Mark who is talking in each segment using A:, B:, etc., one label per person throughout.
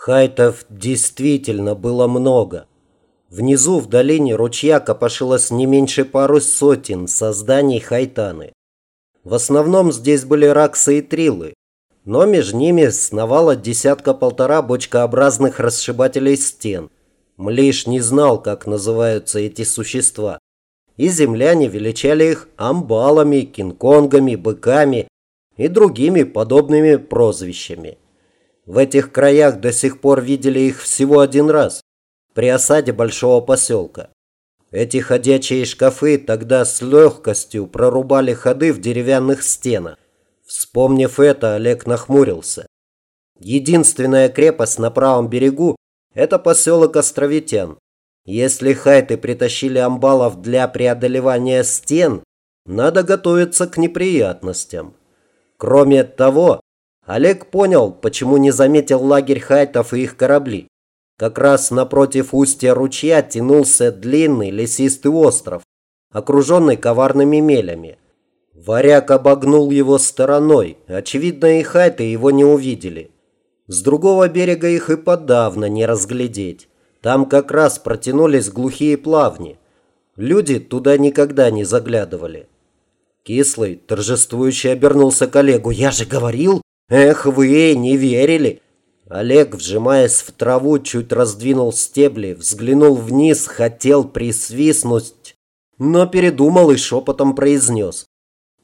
A: Хайтов действительно было много. Внизу в долине ручья копошилось не меньше пары сотен созданий хайтаны. В основном здесь были раксы и трилы, но между ними сновало десятка-полтора бочкообразных расшибателей стен. Млиш не знал, как называются эти существа. И земляне величали их амбалами, кинг-конгами, быками и другими подобными прозвищами. В этих краях до сих пор видели их всего один раз, при осаде большого поселка. Эти ходячие шкафы тогда с легкостью прорубали ходы в деревянных стенах. Вспомнив это, Олег нахмурился. Единственная крепость на правом берегу – это поселок Островитян. Если хайты притащили амбалов для преодолевания стен, надо готовиться к неприятностям. Кроме того, Олег понял, почему не заметил лагерь хайтов и их корабли. Как раз напротив устья ручья тянулся длинный лесистый остров, окруженный коварными мелями. Варяг обогнул его стороной. Очевидно, и хайты его не увидели. С другого берега их и подавно не разглядеть. Там как раз протянулись глухие плавни. Люди туда никогда не заглядывали. Кислый торжествующе обернулся к Олегу. «Я же говорил, Эх, вы не верили. Олег, вжимаясь в траву, чуть раздвинул стебли, взглянул вниз, хотел присвистнуть, но передумал и шепотом произнес.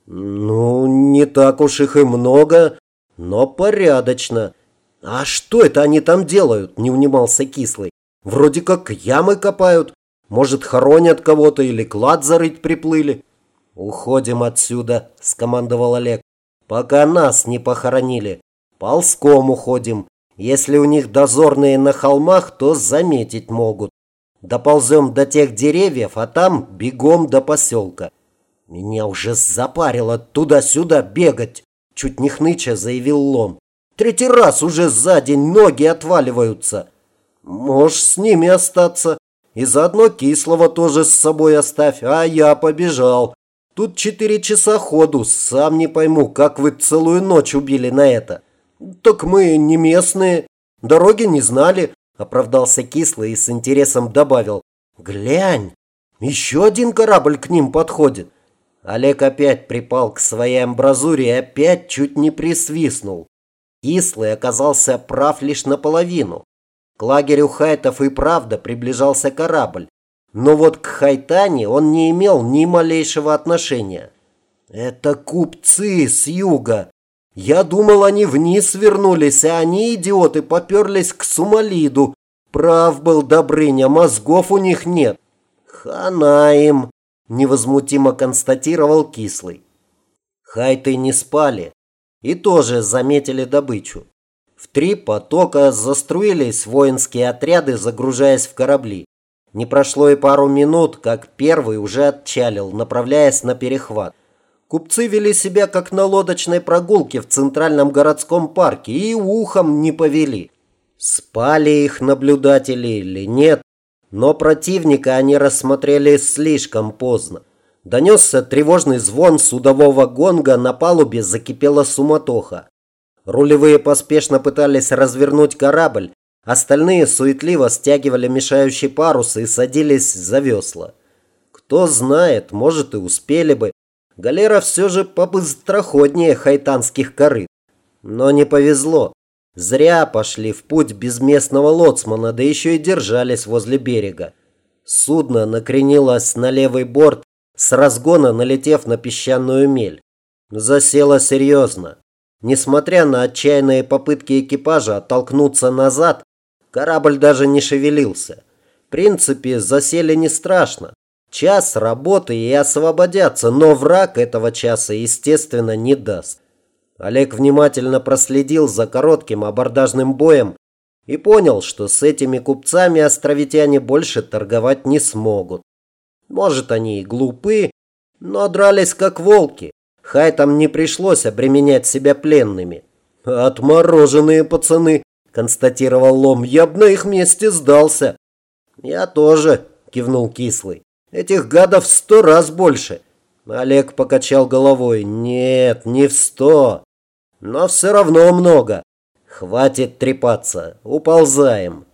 A: Ну, не так уж их и много, но порядочно. А что это они там делают? Не унимался кислый. Вроде как ямы копают. Может, хоронят кого-то или клад зарыть приплыли. «Уходим отсюда», – скомандовал Олег пока нас не похоронили. Ползком уходим. Если у них дозорные на холмах, то заметить могут. Доползем до тех деревьев, а там бегом до поселка. Меня уже запарило туда-сюда бегать, чуть не хныча заявил Лом. Третий раз уже за день ноги отваливаются. Можешь с ними остаться. И заодно кислого тоже с собой оставь, а я побежал. Тут четыре часа ходу, сам не пойму, как вы целую ночь убили на это. Так мы не местные, дороги не знали, оправдался кислый и с интересом добавил. Глянь, еще один корабль к ним подходит. Олег опять припал к своей амбразуре и опять чуть не присвистнул. Кислый оказался прав лишь наполовину. К лагерю хайтов и правда приближался корабль. Но вот к Хайтане он не имел ни малейшего отношения. Это купцы с юга. Я думал, они вниз вернулись, а они, идиоты, поперлись к Сумалиду. Прав был Добрыня, мозгов у них нет. Хана им, невозмутимо констатировал Кислый. Хайты не спали и тоже заметили добычу. В три потока заструились воинские отряды, загружаясь в корабли. Не прошло и пару минут, как первый уже отчалил, направляясь на перехват. Купцы вели себя как на лодочной прогулке в центральном городском парке и ухом не повели. Спали их наблюдатели или нет, но противника они рассмотрели слишком поздно. Донесся тревожный звон судового гонга, на палубе закипела суматоха. Рулевые поспешно пытались развернуть корабль, Остальные суетливо стягивали мешающий парус и садились за весла. Кто знает, может и успели бы. Галера все же побыстроходнее хайтанских корыт. Но не повезло. Зря пошли в путь без местного лоцмана, да еще и держались возле берега. Судно накренилось на левый борт, с разгона налетев на песчаную мель. Засело серьезно. Несмотря на отчаянные попытки экипажа оттолкнуться назад, Корабль даже не шевелился. В принципе, засели не страшно. Час работы и освободятся, но враг этого часа, естественно, не даст. Олег внимательно проследил за коротким абордажным боем и понял, что с этими купцами островитяне больше торговать не смогут. Может, они и глупы, но дрались как волки. Хайтам не пришлось обременять себя пленными. Отмороженные пацаны, констатировал Лом. «Я бы на их месте сдался». «Я тоже», кивнул Кислый. «Этих гадов сто раз больше». Олег покачал головой. «Нет, не в сто. Но все равно много. «Хватит трепаться, уползаем!»